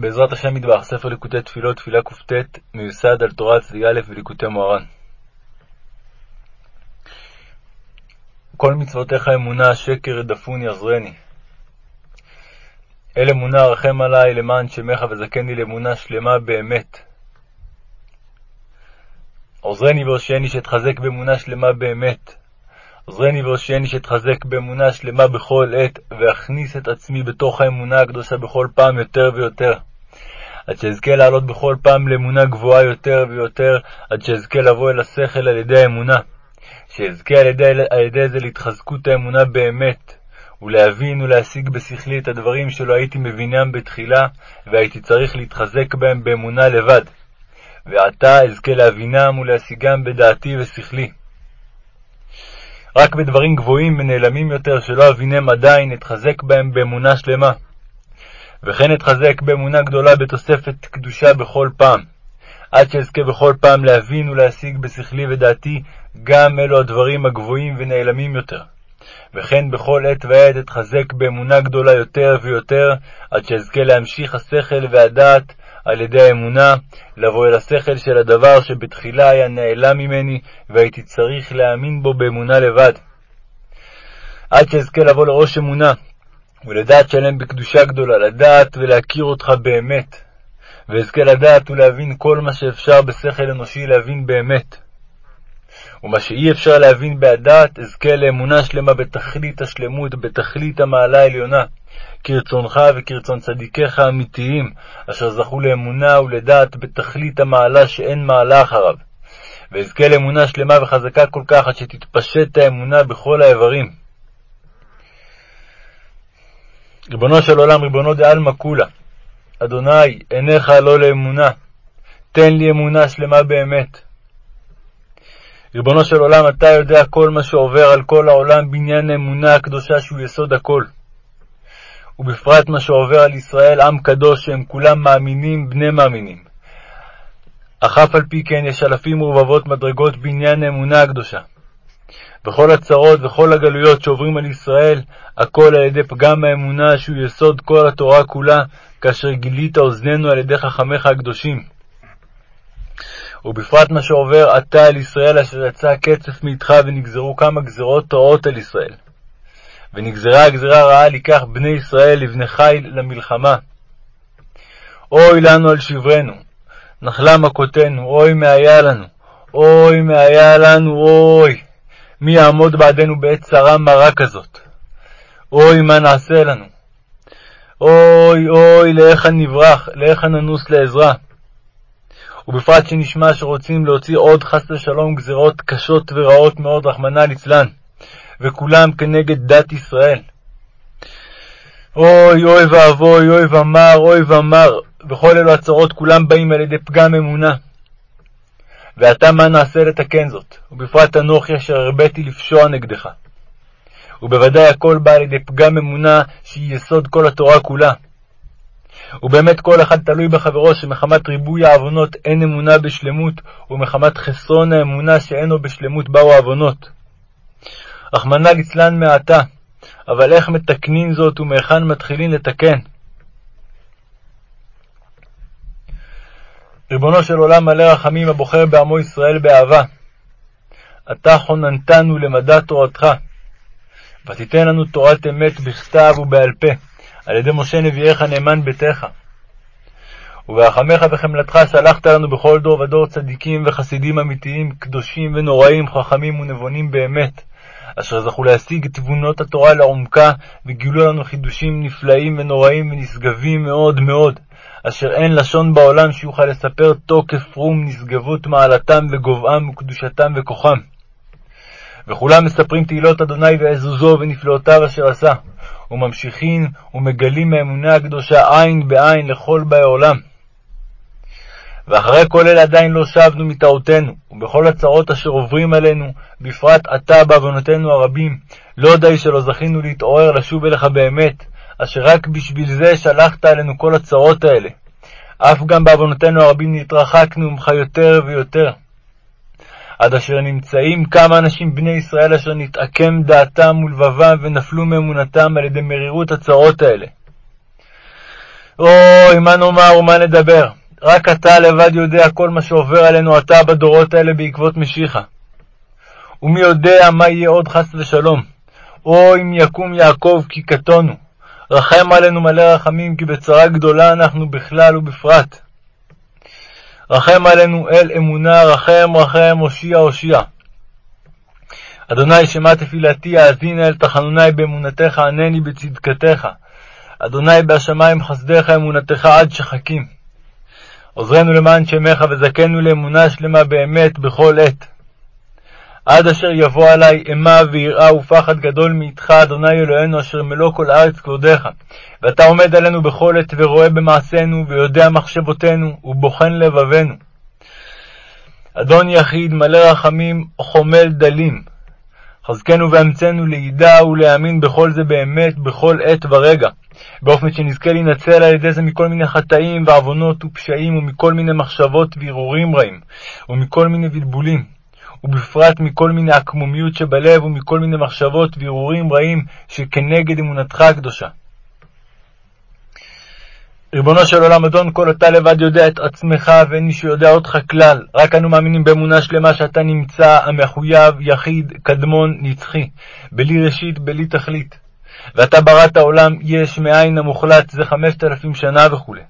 בעזרת השם מטבח, ספר ליקוטי תפילות, תפילה קט, מיוסד על תורה צדיק א' וליקוטי מוהר"ן. כל מצוותיך אמונה, שקר ידפוני עזרני. אל אמונה רחם עלי למען שמך וזכני לאמונה שלמה באמת. עוזרני והושיעני שאתחזק באמונה שלמה באמת. עוזרני והושיעני שאתחזק באמונה שלמה בכל עת, ואכניס את עצמי בתוך האמונה הקדושה בכל פעם יותר ויותר. עד שאזכה לעלות בכל פעם לאמונה גבוהה יותר ויותר, עד שאזכה לבוא אל השכל על ידי האמונה. שאזכה על ידי, על ידי זה להתחזקות האמונה באמת, ולהבין ולהשיג בשכלי את הדברים שלא הייתי מבינם בתחילה, והייתי צריך להתחזק בהם באמונה לבד. ועתה אזכה להבינם ולהשיגם בדעתי ושכלי. רק בדברים גבוהים ונעלמים יותר שלא אבינם עדיין, אתחזק בהם באמונה שלמה. וכן אתחזק באמונה גדולה בתוספת קדושה בכל פעם, עד שאזכה בכל פעם להבין ולהשיג בשכלי ודעתי גם אלו הדברים הגבוהים ונעלמים יותר. וכן בכל עת ועת אתחזק באמונה גדולה יותר ויותר, עד שאזכה להמשיך השכל והדעת על ידי האמונה, לבוא אל השכל של הדבר שבתחילה היה נעלם ממני, והייתי צריך להאמין בו באמונה לבד. עד שאזכה לבוא לראש אמונה, ולדעת שלם בקדושה גדולה, לדעת ולהכיר אותך באמת, ואזכה לדעת ולהבין כל מה שאפשר בשכל אנושי להבין באמת. ומה שאי אפשר להבין בהדעת, אזכה לאמונה שלמה בתכלית השלמות, בתכלית המעלה העליונה, כרצונך וכרצון צדיקיך האמיתיים, אשר זכו לאמונה ולדעת בתכלית המעלה שאין מעלה אחריו. ואזכה לאמונה שלמה וחזקה כל כך, עד שתתפשט האמונה בכל האיברים. ריבונו של עולם, ריבונו דעלמא כולה, אדוני, עיניך לא לאמונה, תן לי אמונה שלמה באמת. ריבונו של עולם, אתה יודע כל מה שעובר על כל העולם בעניין האמונה הקדושה שהוא יסוד הכל. ובפרט מה שעובר על ישראל, עם קדוש, שהם כולם מאמינים, בני מאמינים. אך אף על פי כן יש אלפים ורבבות מדרגות בעניין האמונה הקדושה. וכל הצרות וכל הגלויות שעוברים על ישראל, הכל על ידי פגם האמונה שהוא יסוד כל התורה כולה, כאשר גילית אוזנינו על ידי חכמיך הקדושים. ובפרט מה שעובר עתה על ישראל, אשר יצא קצף מאיתך, ונגזרו כמה גזרות טועות על ישראל. ונגזרה הגזרה הרעה לקח בני ישראל לבני חיל למלחמה. אוי לנו על שברנו, נחלה מכותנו, אוי מאיה לנו, אוי מאיה לנו, אוי. מי יעמוד בעדנו בעת צרה מרה כזאת? אוי, מה נעשה לנו? אוי, אוי, לאיך נברח, לאיך ננוס לעזרה. ובפרט שנשמע שרוצים להוציא עוד חס ושלום גזירות קשות ורעות מאוד, רחמנא ליצלן, וכולם כנגד דת ישראל. אוי, אוי ואבוי, אוי ומר, אוי ומר, וכל אלו הצרות כולם באים על ידי פגם אמונה. ועתה מה נעשה לתקן זאת? ובפרט אנוכי אשר הרביתי לפשוע נגדך. ובוודאי הכל בא על ידי פגם אמונה שהיא יסוד כל התורה כולה. ובאמת כל אחד תלוי בחברו שמחמת ריבוי העוונות אין אמונה בשלמות, ומחמת חסרון האמונה שאינו בשלמות באו העוונות. רחמנא ליצלן מעתה, אבל איך מתקנים זאת ומהיכן מתחילים לתקן? ריבונו של עולם מלא רחמים הבוחר בעמו ישראל באהבה, אתה חוננתנו למדע תורתך, ותיתן לנו תורת אמת בכתב ובעל פה, על ידי משה נביאך נאמן ביתך. וברחמך וחמלתך שלחת לנו בכל דור ודור צדיקים וחסידים אמיתיים, קדושים ונוראים, חכמים ונבונים באמת, אשר זכו להשיג תבונות התורה לעומקה, וגילו לנו חידושים נפלאים ונוראים ונשגבים מאוד מאוד, אשר אין לשון בעולם שיוכל לספר תוקף רום נשגבות מעלתם וגובהם וקדושתם וכוחם. וכולם מספרים תהילות אדוני ועזוזו ונפלאותיו אשר עשה, וממשיכים ומגלים מהאמונה הקדושה עין בעין לכל באי עולם. ואחרי כל אלה עדיין לא שבנו מטעותינו, ובכל הצרות אשר עוברים עלינו, בפרט עתה בעוונותינו הרבים, לא די שלא זכינו להתעורר לשוב אליך באמת, אשר רק בשביל זה שלחת עלינו כל הצרות האלה. אף גם בעוונותינו הרבים נתרחקנו ממך יותר ויותר. עד אשר נמצאים כמה אנשים בני ישראל אשר נתעקם דעתם ולבבם ונפלו מאמונתם על ידי מרירות הצרות האלה. אוי, מה נאמר ומה נדבר? רק אתה לבד יודע כל מה שעובר עלינו עתה בדורות האלה בעקבות משיחה. ומי יודע מה יהיה עוד חס ושלום. אוי, אם יקום יעקב כי קטונו. רחם עלינו מלא רחמים, כי בצרה גדולה אנחנו בכלל ובפרט. רחם עלינו אל אמונה, רחם רחם, הושיע הושיע. אדוני שמע תפילתי, האזינה אל תחנוני באמונתך, ענני בצדקתך. אדוני בהשמיים חסדך אמונתך עד שחקים. עוזרנו למען שמך וזכנו לאמונה שלמה באמת בכל עת. עד אשר יבוא עלי אימה ויראה ופחד גדול מאיתך, אדוני אלוהינו, אשר מלוא כל הארץ כבודיך. ואתה עומד עלינו בכל עת ורואה במעשינו, ויודע מחשבותינו, ובוחן לבבינו. אדון יחיד, מלא רחמים, חומל דלים. חזקנו ואמצנו לידע ולהאמין בכל זה באמת, בכל עת ורגע, באופן שנזכה להינצל על ידי זה מכל מיני חטאים ועוונות ופשעים, ומכל מיני מחשבות והרהורים רעים, ומכל מיני בלבולים. ובפרט מכל מיני עקמומיות שבלב ומכל מיני מחשבות והרהורים רעים שכנגד אמונתך הקדושה. ריבונו של עולם, אדון כל אתה לבד יודע את עצמך, ואין מי שיודע אותך כלל. רק אנו מאמינים באמונה שלמה שאתה נמצא, המחויב, יחיד, קדמון, נצחי, בלי ראשית, בלי תכלית. ואתה בראת העולם יש מאין המוחלט, זה חמשת אלפים שנה וכו'.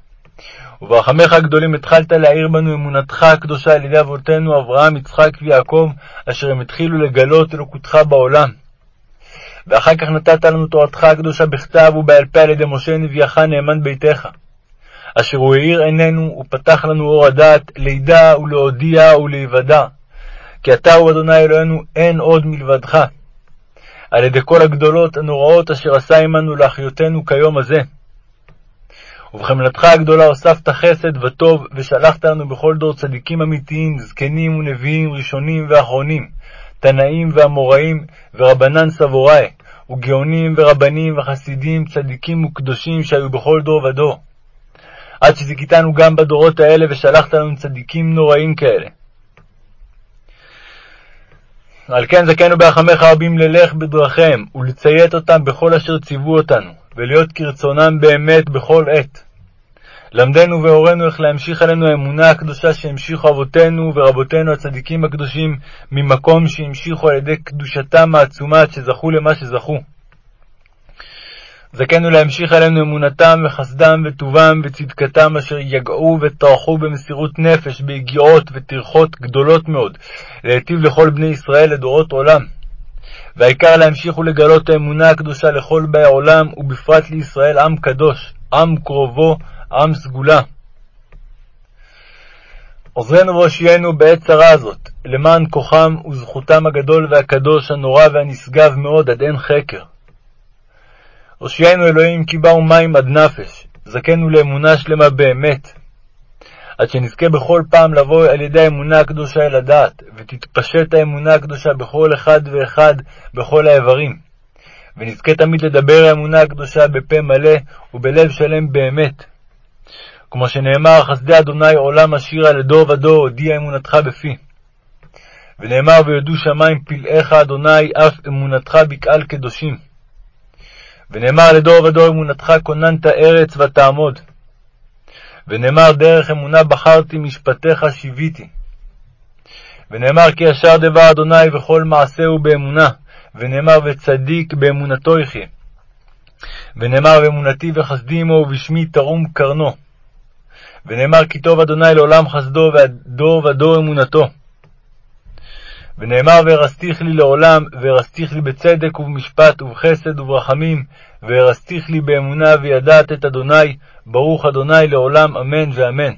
וברחמיך הגדולים התחלת להאיר בנו אמונתך הקדושה על ידי אבותינו אברהם, יצחק ויעקב, אשר הם התחילו לגלות אלוקותך בעולם. ואחר כך נתת לנו תורתך הקדושה בכתב ובעל פה על ידי משה נביאך נאמן ביתך. אשר הוא האיר עינינו ופתח לנו אור הדעת, לידע ולהודיע ולהיוודע. כי אתה הוא אדוני אלוהינו, אין עוד מלבדך. על ידי כל הגדולות הנוראות אשר עשה עמנו לאחיותינו כיום הזה. ובחמלתך הגדולה הוספת חסד וטוב, ושלחת לנו בכל דור צדיקים אמיתיים, זקנים ונביאים, ראשונים ואחרונים, תנאים ואמוראים, ורבנן סבוראי, וגאונים ורבנים וחסידים, צדיקים וקדושים שהיו בכל דור ודור. עד שזיכיתנו גם בדורות האלה, ושלחת לנו צדיקים נוראים כאלה. על כן זכינו ברחמך רבים ללך בדרכיהם, ולציית אותם בכל אשר ציוו אותנו, ולהיות כרצונם באמת בכל עת. למדנו והורינו איך להמשיך עלינו האמונה הקדושה שהמשיכו אבותינו ורבותינו הצדיקים הקדושים, ממקום שהמשיכו על ידי קדושתם העצומה עד שזכו למה שזכו. זכינו להמשיך עלינו אמונתם וחסדם וטובם וצדקתם אשר יגעו וטרחו במסירות נפש, ביגיעות וטרחות גדולות מאוד, להיטיב לכל בני ישראל לדורות עולם. והעיקר להמשיך ולגלות האמונה הקדושה לכל באי העולם, ובפרט לישראל עם קדוש, עם קרובו, עם סגולה. עוזרנו והושיענו בעת צרה הזאת, למען כוחם וזכותם הגדול והקדוש, הנורא והנשגב מאוד עד אין חקר. הושיענו אלוהים כי באו מים עד נפש, זכנו לאמונה שלמה באמת, עד שנזכה בכל פעם לבוא על ידי האמונה הקדושה אל הדעת, ותתפשט האמונה הקדושה בכל אחד ואחד בכל האיברים, ונזכה תמיד לדבר האמונה הקדושה בפה מלא ובלב שלם באמת. כמו שנאמר, חסדי אדוני עולם עשירה לדור ודור, הודיע אמונתך בפי. ונאמר, ויודו שמים פלאיך אדוני, אף אמונתך בקהל קדושים. ונאמר, לדור ודור אמונתך כוננת ארץ ותעמוד. ונאמר, דרך אמונה בחרתי, משפטיך שיוויתי. ונאמר, כי ישר דבר אדוני וכל מעשהו באמונה. ונאמר, וצדיק באמונתו יחיה. ונאמר, באמונתי וחסדי עמו ובשמי תרום קרנו. ונאמר כי טוב אדוני לעולם חסדו והדור ודור אמונתו. ונאמר והרסתיך לי לעולם, והרסתיך לי בצדק ובמשפט ובחסד וברחמים, והרסתיך לי באמונה וידעת את אדוני, ברוך אדוני לעולם אמן ואמן.